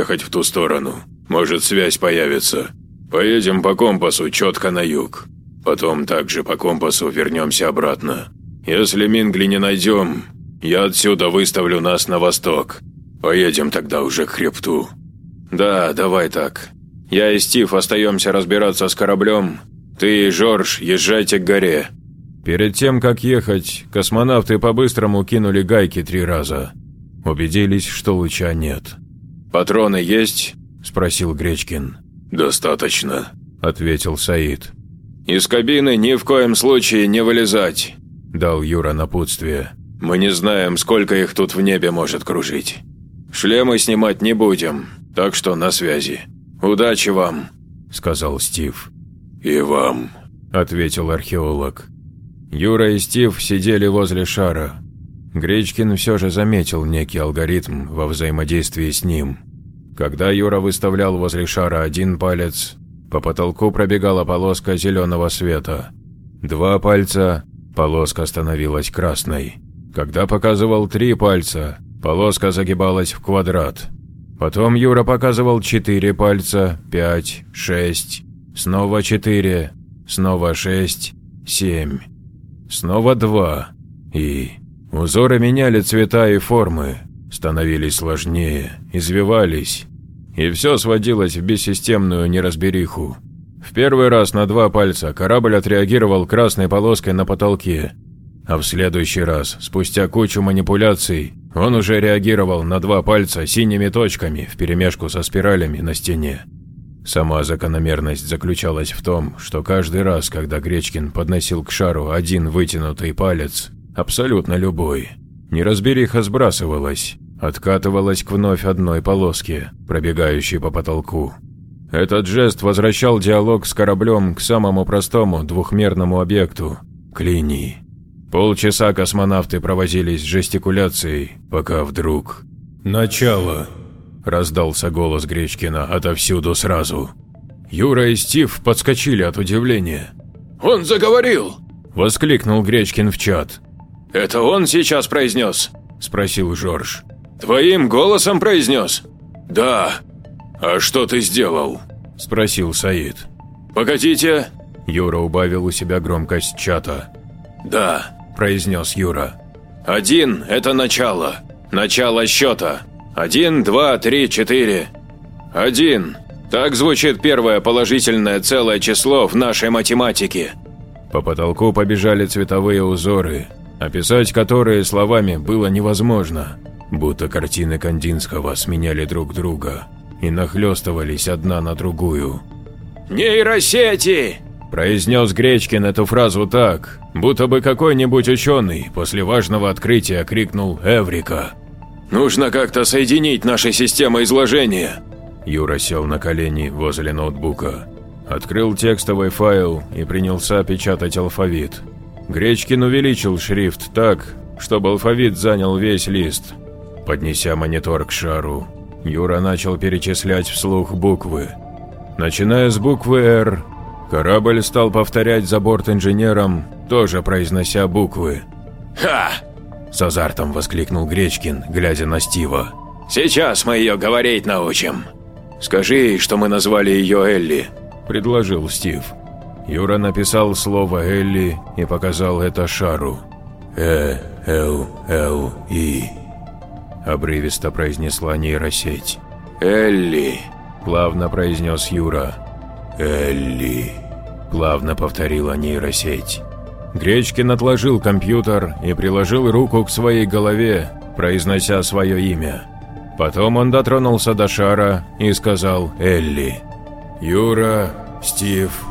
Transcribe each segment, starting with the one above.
ехать в ту сторону. Может, связь появится. Поедем по компасу четко на юг. Потом также по компасу вернемся обратно. Если Мингли не найдем, я отсюда выставлю нас на восток. Поедем тогда уже к хребту. Да, давай так. Я и Стив остаемся разбираться с кораблем. Ты и Жорж езжайте к горе. Перед тем, как ехать, космонавты по-быстрому кинули гайки три раза. Убедились, что луча нет. «Патроны есть?» – спросил Гречкин. «Достаточно», – ответил Саид. «Из кабины ни в коем случае не вылезать», – дал Юра напутствие. «Мы не знаем, сколько их тут в небе может кружить. Шлемы снимать не будем, так что на связи. Удачи вам», – сказал Стив. «И вам», – ответил археолог. Юра и Стив сидели возле шара. Гречкин все же заметил некий алгоритм во взаимодействии с ним. Когда Юра выставлял возле шара один палец, по потолку пробегала полоска зеленого света. Два пальца – полоска становилась красной. Когда показывал три пальца, полоска загибалась в квадрат. Потом Юра показывал четыре пальца, пять, шесть, снова четыре, снова шесть, семь. Снова два. И узоры меняли цвета и формы, становились сложнее, извивались. И все сводилось в бессистемную неразбериху. В первый раз на два пальца корабль отреагировал красной полоской на потолке, а в следующий раз, спустя кучу манипуляций, он уже реагировал на два пальца синими точками вперемешку со спиралями на стене. Сама закономерность заключалась в том, что каждый раз, когда Гречкин подносил к шару один вытянутый палец, абсолютно любой, неразбериха сбрасывалась, откатывалась к вновь одной полоске, пробегающей по потолку. Этот жест возвращал диалог с кораблем к самому простому двухмерному объекту – к линии. Полчаса космонавты провозились с жестикуляцией, пока вдруг… «Начало!» – раздался голос Гречкина отовсюду сразу. Юра и Стив подскочили от удивления. «Он заговорил!» – воскликнул Гречкин в чат. «Это он сейчас произнес?» – спросил Жорж. «Твоим голосом произнес?» «Да». «А что ты сделал?» – спросил Саид. «Погодите!» – Юра убавил у себя громкость чата. «Да», – произнес Юра. «Один – это начало. Начало счета. Один, два, три, четыре. Один. Так звучит первое положительное целое число в нашей математике». По потолку побежали цветовые узоры, описать которые словами было невозможно, будто картины Кандинского сменяли друг друга и нахлестывались одна на другую. «Нейросети!» – произнес Гречкин эту фразу так, будто бы какой-нибудь ученый после важного открытия крикнул «Эврика!». «Нужно как-то соединить наши системы изложения!» Юра сел на колени возле ноутбука, открыл текстовый файл и принялся печатать алфавит. Гречкин увеличил шрифт так, чтобы алфавит занял весь лист. Поднеся монитор к шару, Юра начал перечислять вслух буквы. Начиная с буквы «Р», корабль стал повторять за борт-инженером, тоже произнося буквы. «Ха!» – с азартом воскликнул Гречкин, глядя на Стива. «Сейчас мы ее говорить научим. Скажи ей, что мы назвали ее Элли», – предложил Стив. Юра написал слово «Элли» и показал это шару. «Э-Л-Л-И», – обрывисто произнесла нейросеть. «Элли», – плавно произнес Юра. «Элли», – плавно повторила нейросеть. Гречкин отложил компьютер и приложил руку к своей голове, произнося свое имя. Потом он дотронулся до шара и сказал «Элли». «Юра, Стив», –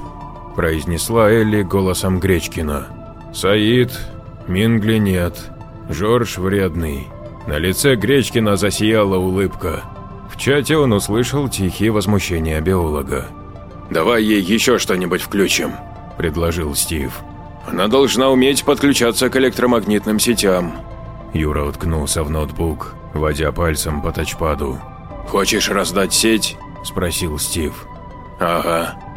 произнесла Элли голосом Гречкина. «Саид, Мингли нет, Жорж вредный». На лице Гречкина засияла улыбка. В чате он услышал тихие возмущения биолога. «Давай ей еще что-нибудь включим», – предложил Стив. «Она должна уметь подключаться к электромагнитным сетям». Юра уткнулся в ноутбук, водя пальцем по тачпаду. «Хочешь раздать сеть?» – спросил Стив. «Ага».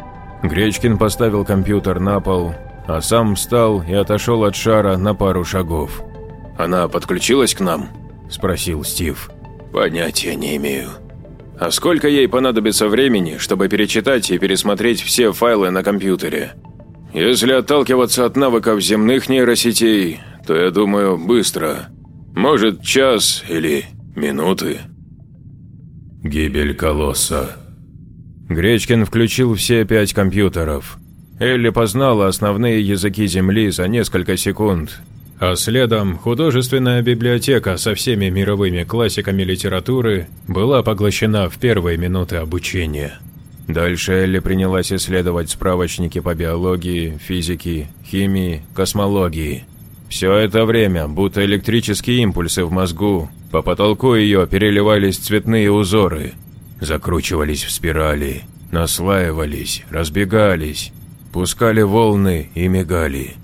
Гречкин поставил компьютер на пол, а сам встал и отошел от шара на пару шагов. «Она подключилась к нам?» – спросил Стив. «Понятия не имею». А сколько ей понадобится времени, чтобы перечитать и пересмотреть все файлы на компьютере? Если отталкиваться от навыков земных нейросетей, то я думаю, быстро. Может, час или минуты. Гибель колосса. Гречкин включил все пять компьютеров. Элли познала основные языки Земли за несколько секунд, а следом художественная библиотека со всеми мировыми классиками литературы была поглощена в первые минуты обучения. Дальше Элли принялась исследовать справочники по биологии, физике, химии, космологии. Все это время, будто электрические импульсы в мозгу, по потолку ее переливались цветные узоры, закручивались в спирали, наслаивались, разбегались, пускали волны и мигали.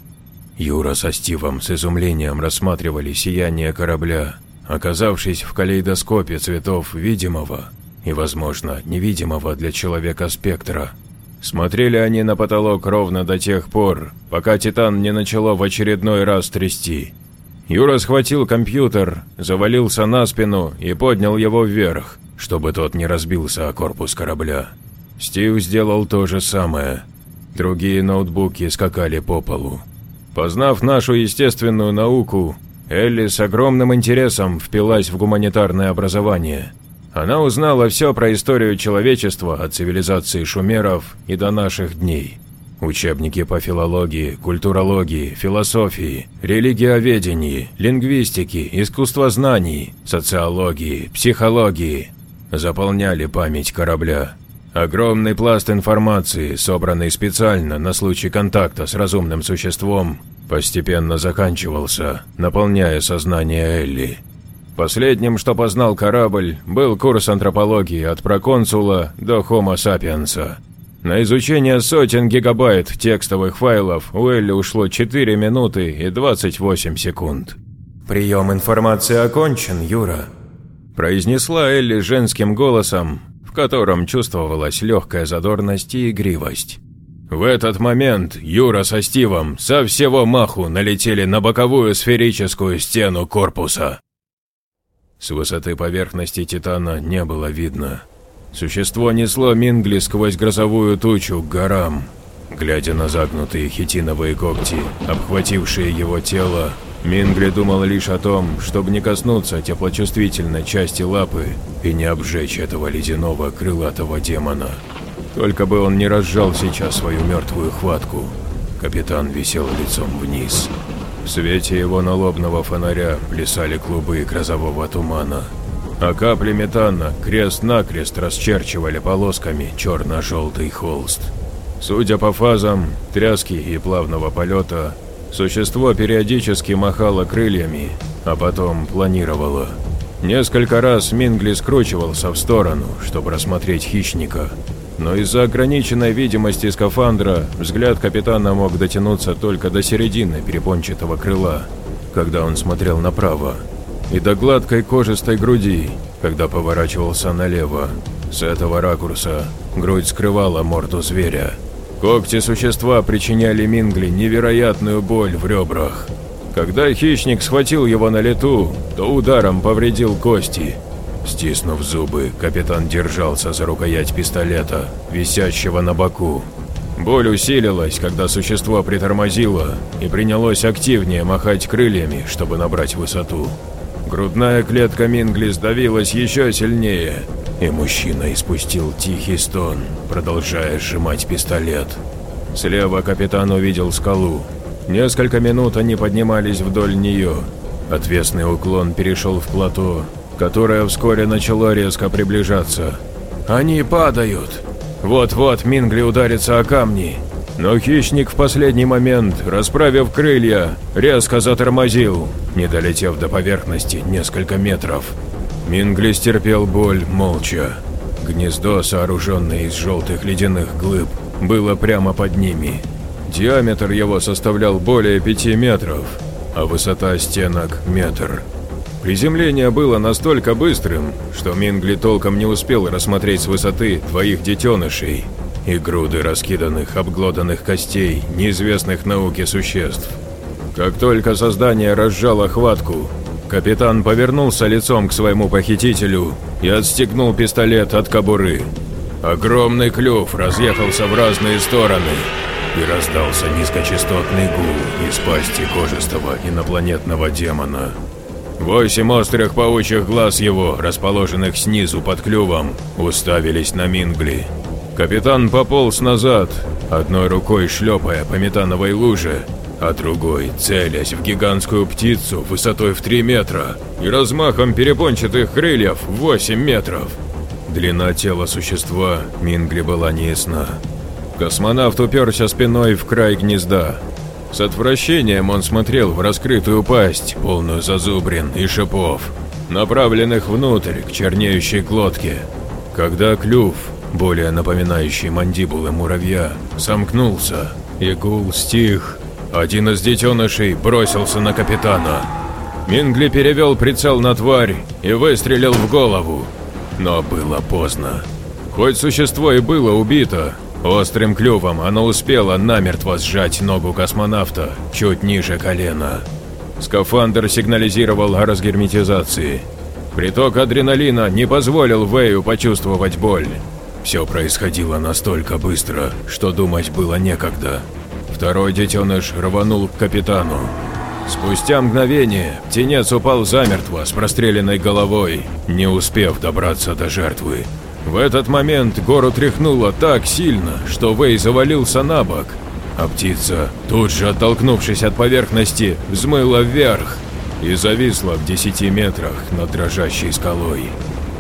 Юра со Стивом с изумлением рассматривали сияние корабля, оказавшись в калейдоскопе цветов видимого и, возможно, невидимого для человека спектра. Смотрели они на потолок ровно до тех пор, пока Титан не начало в очередной раз трясти. Юра схватил компьютер, завалился на спину и поднял его вверх, чтобы тот не разбился о корпус корабля. Стив сделал то же самое. Другие ноутбуки скакали по полу. Познав нашу естественную науку, Элли с огромным интересом впилась в гуманитарное образование. Она узнала все про историю человечества от цивилизации шумеров и до наших дней. Учебники по филологии, культурологии, философии, религиоведении, лингвистике, искусствознаний, социологии, психологии заполняли память корабля. Огромный пласт информации, собранный специально на случай контакта с разумным существом, постепенно заканчивался, наполняя сознание Элли. Последним, что познал корабль, был курс антропологии от проконсула до Homo sapiens. На изучение сотен гигабайт текстовых файлов у Элли ушло 4 минуты и 28 секунд. «Прием информации окончен, Юра», – произнесла Элли женским голосом, в котором чувствовалась легкая задорность и игривость. В этот момент Юра со Стивом со всего маху налетели на боковую сферическую стену корпуса. С высоты поверхности Титана не было видно. Существо несло Мингли сквозь грозовую тучу к горам. Глядя на загнутые хитиновые когти, обхватившие его тело, Мингли думал лишь о том, чтобы не коснуться теплочувствительной части лапы и не обжечь этого ледяного крылатого демона. Только бы он не разжал сейчас свою мертвую хватку. Капитан висел лицом вниз. В свете его налобного фонаря плясали клубы грозового тумана, а капли метана крест-накрест расчерчивали полосками черно-желтый холст. Судя по фазам тряски и плавного полета, Существо периодически махало крыльями, а потом планировало. Несколько раз Мингли скручивался в сторону, чтобы рассмотреть хищника. Но из-за ограниченной видимости скафандра взгляд капитана мог дотянуться только до середины перепончатого крыла, когда он смотрел направо, и до гладкой кожистой груди, когда поворачивался налево. С этого ракурса грудь скрывала морду зверя. Когти существа причиняли Мингли невероятную боль в ребрах. Когда хищник схватил его на лету, то ударом повредил кости. Стиснув зубы, капитан держался за рукоять пистолета, висящего на боку. Боль усилилась, когда существо притормозило и принялось активнее махать крыльями, чтобы набрать высоту. Грудная клетка Мингли сдавилась еще сильнее, и мужчина испустил тихий стон, продолжая сжимать пистолет. Слева капитан увидел скалу. Несколько минут они поднимались вдоль нее. Отвесный уклон перешел в плато, которое вскоре начало резко приближаться. «Они падают!» Вот-вот Мингли ударится о камни. Но хищник в последний момент, расправив крылья, резко затормозил, не долетев до поверхности несколько метров. Мингли стерпел боль молча. Гнездо, сооруженное из желтых ледяных глыб, было прямо под ними. Диаметр его составлял более пяти метров, а высота стенок – метр. Приземление было настолько быстрым, что Мингли толком не успел рассмотреть с высоты двоих детенышей и груды раскиданных, обглоданных костей неизвестных науке существ. Как только создание разжало хватку, Капитан повернулся лицом к своему похитителю и отстегнул пистолет от кобуры. Огромный клюв разъехался в разные стороны, и раздался низкочастотный гул из пасти кожистого инопланетного демона. Восемь острых паучьих глаз его, расположенных снизу под клювом, уставились на Мингли. Капитан пополз назад, одной рукой шлепая по метановой луже, а другой целясь в гигантскую птицу высотой в 3 метра и размахом перепончатых крыльев в 8 метров. Длина тела существа Мингли была неясна. Космонавт уперся спиной в край гнезда. С отвращением он смотрел в раскрытую пасть, полную зазубрин и шипов, направленных внутрь к чернеющей глотке. Когда клюв, более напоминающий мандибулы муравья, сомкнулся, и гул стих, один из детенышей бросился на капитана. Мингли перевел прицел на тварь и выстрелил в голову. Но было поздно. Хоть существо и было убито, острым клювом оно успело намертво сжать ногу космонавта чуть ниже колена. Скафандр сигнализировал о разгерметизации. Приток адреналина не позволил Вэю почувствовать боль. Все происходило настолько быстро, что думать было некогда. Второй детеныш рванул к капитану. Спустя мгновение птенец упал замертво с простреленной головой, не успев добраться до жертвы. В этот момент гору тряхнуло так сильно, что Вэй завалился на бок, а птица, тут же оттолкнувшись от поверхности, взмыла вверх и зависла в десяти метрах над дрожащей скалой.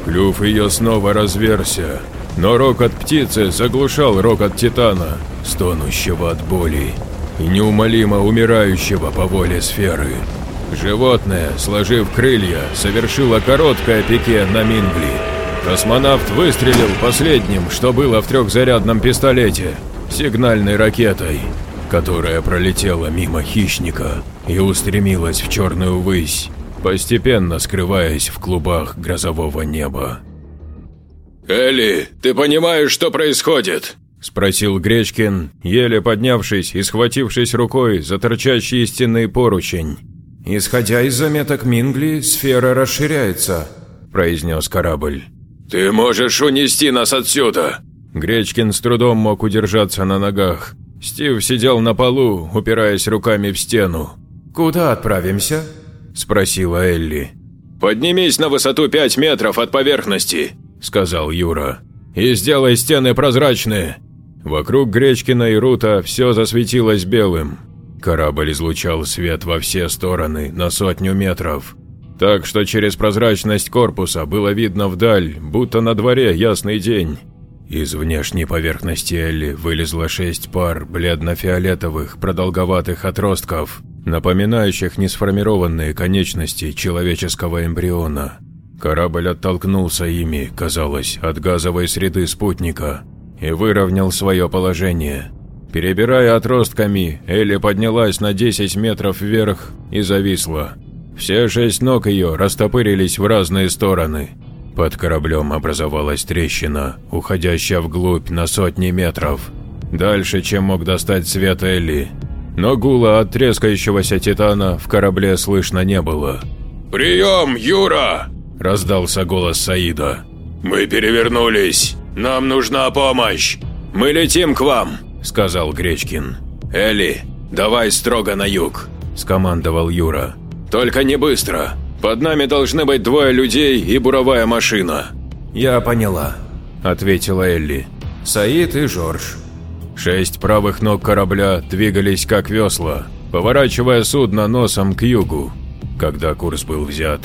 Клюв ее снова разверся, но рокот птицы заглушал рокот титана, стонущего от боли и неумолимо умирающего по воле сферы. Животное, сложив крылья, совершило короткое пике на Мингли. Космонавт выстрелил последним, что было в трехзарядном пистолете, сигнальной ракетой, которая пролетела мимо хищника и устремилась в черную высь, постепенно скрываясь в клубах грозового неба. «Элли, ты понимаешь, что происходит?» – спросил Гречкин, еле поднявшись и схватившись рукой за торчащий стенный поручень. «Исходя из заметок Мингли, сфера расширяется», – произнес корабль. «Ты можешь унести нас отсюда!» Гречкин с трудом мог удержаться на ногах. Стив сидел на полу, упираясь руками в стену. «Куда отправимся?» – спросила Элли. «Поднимись на высоту 5 метров от поверхности», – сказал Юра. «И сделай стены прозрачные». Вокруг Гречкина и Рута все засветилось белым. Корабль излучал свет во все стороны на сотню метров. Так что через прозрачность корпуса было видно вдаль, будто на дворе ясный день. Из внешней поверхности Элли вылезло шесть пар бледно-фиолетовых продолговатых отростков, напоминающих несформированные конечности человеческого эмбриона. Корабль оттолкнулся ими, казалось, от газовой среды спутника и выровнял свое положение. Перебирая отростками, Элли поднялась на 10 метров вверх и зависла. Все шесть ног ее растопырились в разные стороны. Под кораблем образовалась трещина, уходящая вглубь на сотни метров. Дальше, чем мог достать свет Элли. Но гула от трескающегося титана в корабле слышно не было. «Прием, Юра!» – раздался голос Саида. «Мы перевернулись. Нам нужна помощь. Мы летим к вам», – сказал Гречкин. «Элли, давай строго на юг», – скомандовал Юра. «Только не быстро. Под нами должны быть двое людей и буровая машина». «Я поняла», – ответила Элли. «Саид и Жорж». Шесть правых ног корабля двигались как весла, поворачивая судно носом к югу. Когда курс был взят,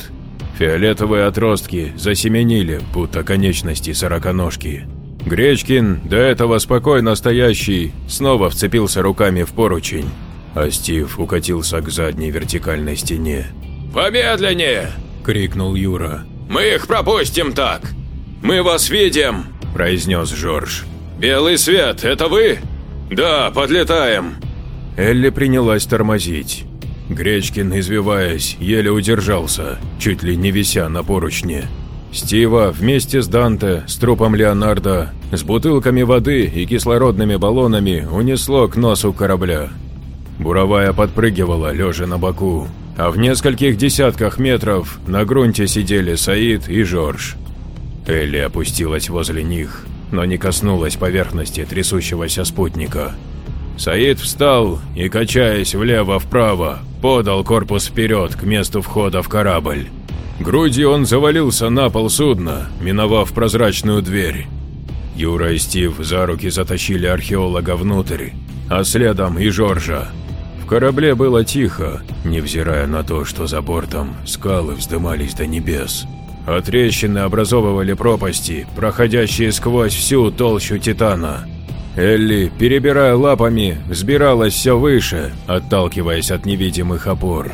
Фиолетовые отростки засеменили, будто конечности сороконожки. Гречкин, до этого спокойно стоящий, снова вцепился руками в поручень, а Стив укатился к задней вертикальной стене. «Помедленнее!» – крикнул Юра. «Мы их пропустим так! Мы вас видим!» – произнес Жорж. «Белый свет, это вы?» «Да, подлетаем!» Элли принялась тормозить. Гречкин, извиваясь, еле удержался, чуть ли не вися на поручне. Стива вместе с Данте, с трупом Леонардо, с бутылками воды и кислородными баллонами унесло к носу корабля. Буровая подпрыгивала, лежа на боку. а в нескольких десятках метров на грунте сидели Саид и Жорж. Элли опустилась возле них, но не коснулась поверхности трясущегося спутника. Саид встал и, качаясь влево-вправо, подал корпус вперед к месту входа в корабль. Грудью он завалился на пол судна, миновав прозрачную дверь. Юра и Стив за руки затащили археолога внутрь, а следом и Жоржа. В корабле было тихо, невзирая на то, что за бортом скалы вздымались до небес. А трещины образовывали пропасти, проходящие сквозь всю толщу Титана. Элли, перебирая лапами, взбиралась все выше, отталкиваясь от невидимых опор.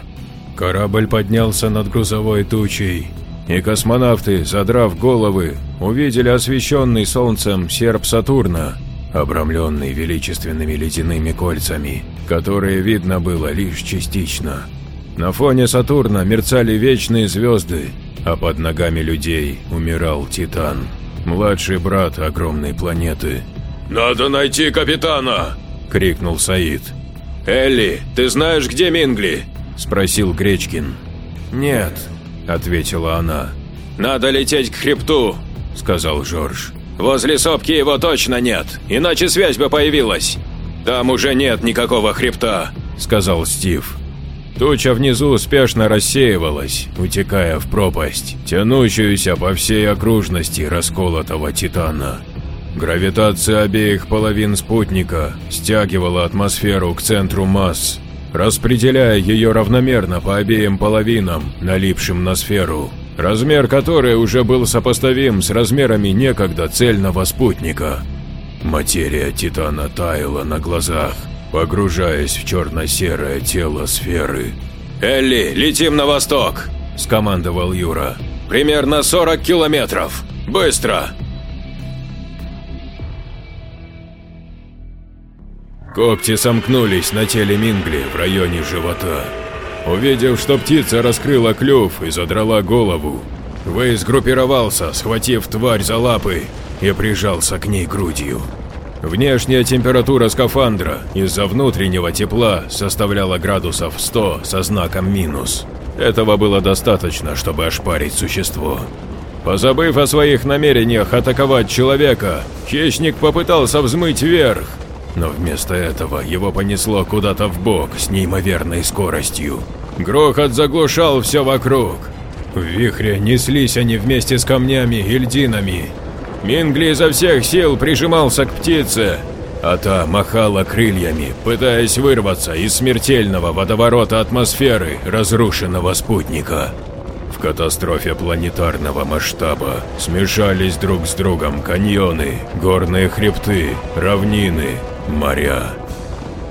Корабль поднялся над грузовой тучей, и космонавты, задрав головы, увидели освещенный солнцем серп Сатурна, обрамленный величественными ледяными кольцами, которые видно было лишь частично. На фоне Сатурна мерцали вечные звезды, а под ногами людей умирал Титан, младший брат огромной планеты. «Надо найти капитана!» – крикнул Саид. «Элли, ты знаешь, где Мингли?» – спросил Гречкин. «Нет», – ответила она. «Надо лететь к хребту», – сказал Жорж. «Возле сопки его точно нет, иначе связь бы появилась». «Там уже нет никакого хребта», – сказал Стив. Туча внизу спешно рассеивалась, утекая в пропасть, тянущуюся по всей окружности расколотого Титана. Гравитация обеих половин спутника стягивала атмосферу к центру масс, распределяя ее равномерно по обеим половинам, налипшим на сферу, размер которой уже был сопоставим с размерами некогда цельного спутника. Материя Титана таяла на глазах, погружаясь в черно-серое тело сферы. «Элли, летим на восток!» – скомандовал Юра. «Примерно 40 километров! Быстро!» Когти сомкнулись на теле Мингли в районе живота. Увидев, что птица раскрыла клюв и задрала голову, Вэй сгруппировался, схватив тварь за лапы и прижался к ней грудью. Внешняя температура скафандра из-за внутреннего тепла составляла градусов 100 со знаком минус. Этого было достаточно, чтобы ошпарить существо. Позабыв о своих намерениях атаковать человека, хищник попытался взмыть вверх, но вместо этого его понесло куда-то в бок с неимоверной скоростью. Грохот заглушал все вокруг. В вихре неслись они вместе с камнями и льдинами. Мингли изо всех сил прижимался к птице, а та махала крыльями, пытаясь вырваться из смертельного водоворота атмосферы разрушенного спутника. В катастрофе планетарного масштаба смешались друг с другом каньоны, горные хребты, равнины, моря.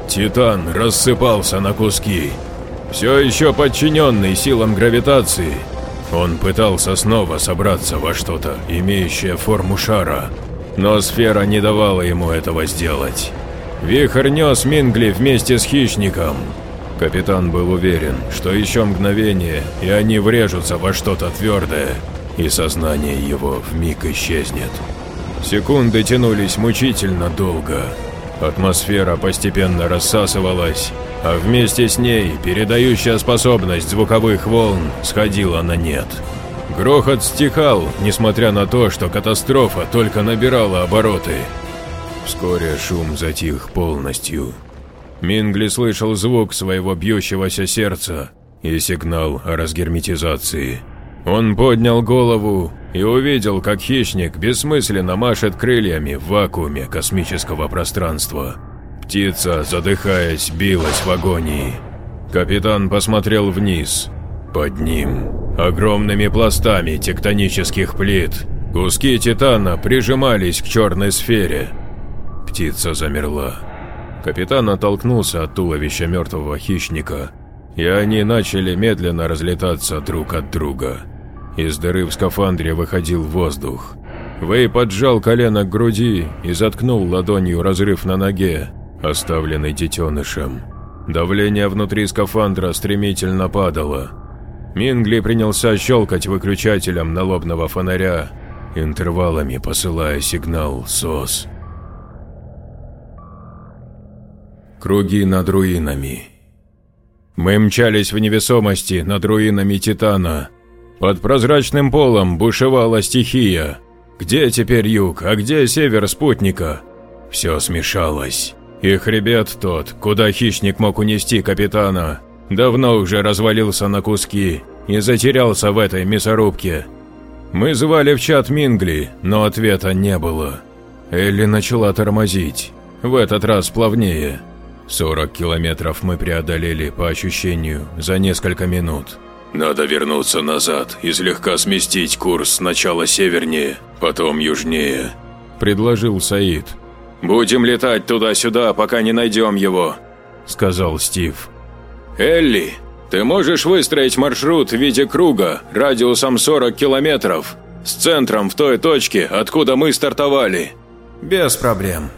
Титан рассыпался на куски. Все еще подчиненный силам гравитации, он пытался снова собраться во что-то, имеющее форму шара, но сфера не давала ему этого сделать. Вихрь нес Мингли вместе с хищником. Капитан был уверен, что еще мгновение, и они врежутся во что-то твердое, и сознание его вмиг исчезнет. Секунды тянулись мучительно долго. Атмосфера постепенно рассасывалась, а вместе с ней передающая способность звуковых волн сходила на нет. Грохот стихал, несмотря на то, что катастрофа только набирала обороты. Вскоре шум затих полностью. Мингли слышал звук своего бьющегося сердца и сигнал о разгерметизации. Он поднял голову и увидел, как хищник бессмысленно машет крыльями в вакууме космического пространства. Птица, задыхаясь, билась в агонии. Капитан посмотрел вниз. Под ним, огромными пластами тектонических плит, куски титана прижимались к черной сфере. Птица замерла. Капитан оттолкнулся от туловища мертвого хищника, и они начали медленно разлетаться друг от друга. Из дыры в скафандре выходил воздух. Вэй поджал колено к груди и заткнул ладонью разрыв на ноге, оставленный детенышем. Давление внутри скафандра стремительно падало. Мингли принялся щелкать выключателем налобного фонаря, интервалами посылая сигнал СОС. Круги над руинами. Мы мчались в невесомости над руинами Титана. Под прозрачным полом бушевала стихия. Где теперь юг, а где север спутника? Все смешалось. И хребет тот, куда хищник мог унести капитана, давно уже развалился на куски и затерялся в этой мясорубке. Мы звали в чат Мингли, но ответа не было. Элли начала тормозить, в этот раз плавнее. 40 километров мы преодолели, по ощущению, за несколько минут. «Надо вернуться назад и слегка сместить курс сначала севернее, потом южнее», – предложил Саид. «Будем летать туда-сюда, пока не найдем его», – сказал Стив. «Элли, ты можешь выстроить маршрут в виде круга радиусом 40 километров с центром в той точке, откуда мы стартовали?» «Без проблем».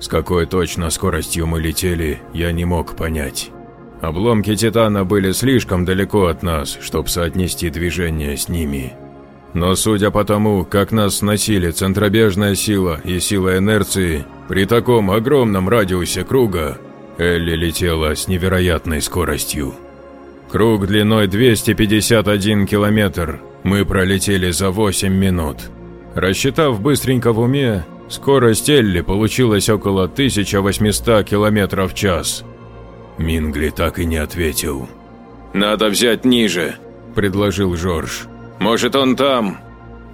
С какой точно скоростью мы летели, я не мог понять. Обломки Титана были слишком далеко от нас, чтобы соотнести движение с ними. Но судя по тому, как нас сносили центробежная сила и сила инерции, при таком огромном радиусе круга, Элли летела с невероятной скоростью. Круг длиной 251 километр мы пролетели за 8 минут. Рассчитав быстренько в уме, скорость Элли получилась около 1800 километров в час. Мингли так и не ответил. «Надо взять ниже», – предложил Жорж. Может, он там?»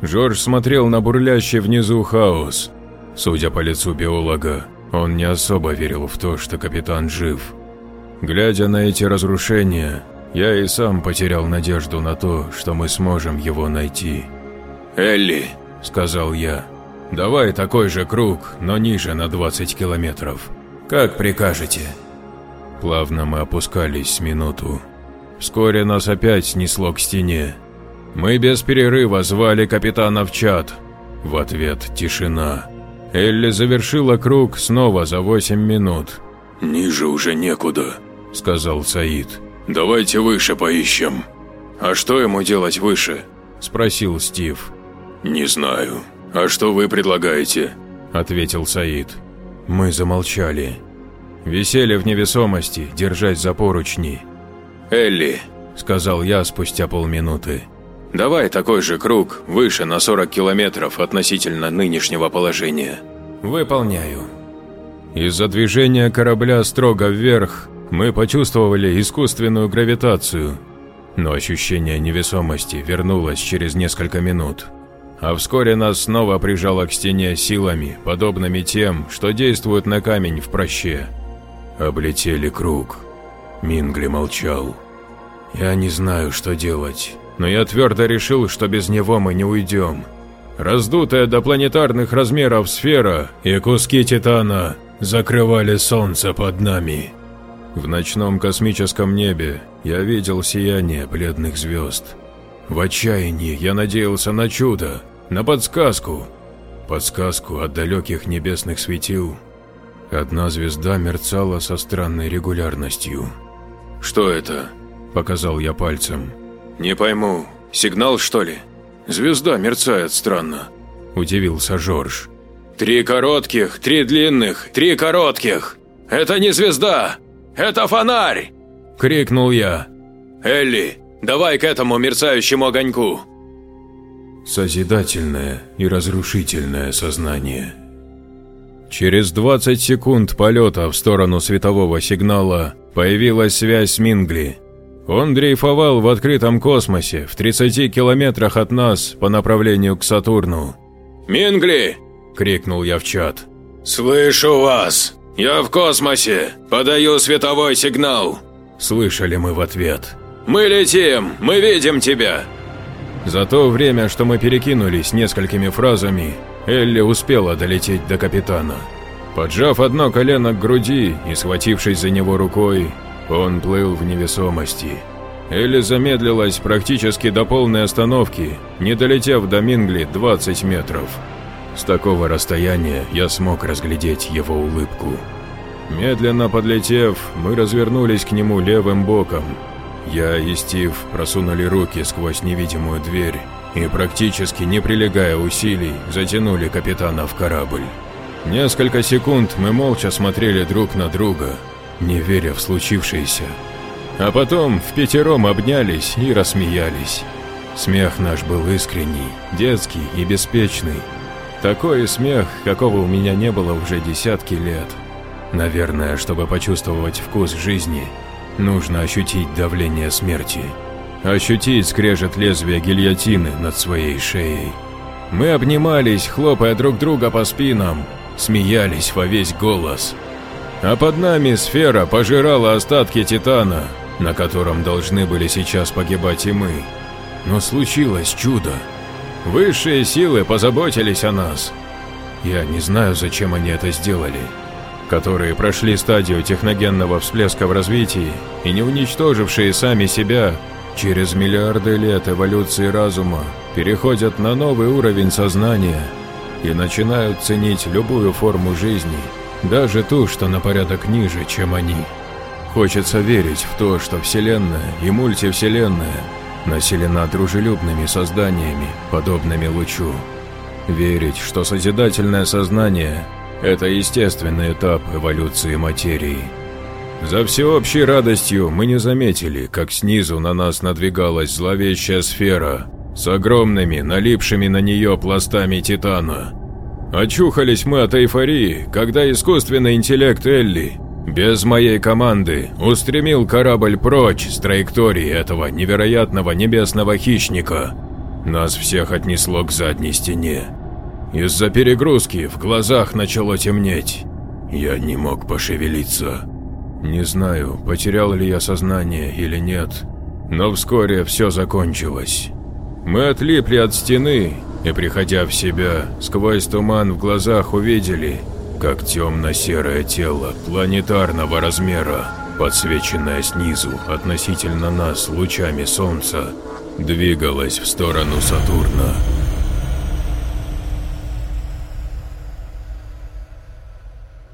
Жорж смотрел на бурлящий внизу хаос. Судя по лицу биолога, он не особо верил в то, что капитан жив. Глядя на эти разрушения, я и сам потерял надежду на то, что мы сможем его найти. «Элли», – сказал я, – «давай такой же круг, но ниже на 20 километров». «Как прикажете». Плавно мы опускались с минуту. Вскоре нас опять снесло к стене. Мы без перерыва звали капитана в чат. В ответ тишина. Элли завершила круг снова за 8 минут. «Ниже уже некуда», – сказал Саид. «Давайте выше поищем». «А что ему делать выше?» – спросил Стив. «Не знаю. А что вы предлагаете?» – ответил Саид. Мы замолчали. Висели в невесомости, держась за поручни. «Элли», – сказал я спустя полминуты. Давай такой же круг, выше на 40 километров относительно нынешнего положения. Выполняю. Из-за движения корабля строго вверх мы почувствовали искусственную гравитацию, но ощущение невесомости вернулось через несколько минут. А вскоре нас снова прижало к стене силами, подобными тем, что действуют на камень в проще. Облетели круг. Мингли молчал. Я не знаю, что делать но я твердо решил, что без него мы не уйдем. Раздутая до планетарных размеров сфера и куски титана закрывали солнце под нами. В ночном космическом небе я видел сияние бледных звезд. В отчаянии я надеялся на чудо, на подсказку. Подсказку от далеких небесных светил. Одна звезда мерцала со странной регулярностью. «Что это?» – показал я пальцем. «Не пойму, сигнал что ли? Звезда мерцает странно», – удивился Жорж. «Три коротких, три длинных, три коротких! Это не звезда! Это фонарь!» – крикнул я. «Элли, давай к этому мерцающему огоньку!» Созидательное и разрушительное сознание. Через 20 секунд полета в сторону светового сигнала появилась связь с Мингли. Он дрейфовал в открытом космосе, в 30 километрах от нас, по направлению к Сатурну. «Мингли!» – крикнул я в чат. «Слышу вас! Я в космосе! Подаю световой сигнал!» Слышали мы в ответ. «Мы летим! Мы видим тебя!» За то время, что мы перекинулись несколькими фразами, Элли успела долететь до капитана. Поджав одно колено к груди и схватившись за него рукой, он плыл в невесомости. Элли замедлилась практически до полной остановки, не долетев до Мингли 20 метров. С такого расстояния я смог разглядеть его улыбку. Медленно подлетев, мы развернулись к нему левым боком. Я и Стив просунули руки сквозь невидимую дверь и, практически не прилегая усилий, затянули капитана в корабль. Несколько секунд мы молча смотрели друг на друга, не веря в случившееся. А потом в пятером обнялись и рассмеялись. Смех наш был искренний, детский и беспечный. Такой смех, какого у меня не было уже десятки лет. Наверное, чтобы почувствовать вкус жизни, нужно ощутить давление смерти. Ощутить скрежет лезвия гильотины над своей шеей. Мы обнимались, хлопая друг друга по спинам, смеялись во весь голос. А под нами сфера пожирала остатки Титана, на котором должны были сейчас погибать и мы. Но случилось чудо. Высшие силы позаботились о нас. Я не знаю, зачем они это сделали. Которые прошли стадию техногенного всплеска в развитии и не уничтожившие сами себя, через миллиарды лет эволюции разума переходят на новый уровень сознания и начинают ценить любую форму жизни, даже ту, что на порядок ниже, чем они. Хочется верить в то, что Вселенная и мультивселенная населена дружелюбными созданиями, подобными лучу. Верить, что созидательное сознание – это естественный этап эволюции материи. За всеобщей радостью мы не заметили, как снизу на нас надвигалась зловещая сфера с огромными, налипшими на нее пластами титана. Очухались мы от эйфории, когда искусственный интеллект Элли без моей команды устремил корабль прочь с траектории этого невероятного небесного хищника. Нас всех отнесло к задней стене. Из-за перегрузки в глазах начало темнеть. Я не мог пошевелиться. Не знаю, потерял ли я сознание или нет, но вскоре все закончилось. Мы отлипли от стены и, приходя в себя, сквозь туман в глазах увидели, как темно-серое тело планетарного размера, подсвеченное снизу относительно нас лучами солнца, двигалось в сторону Сатурна.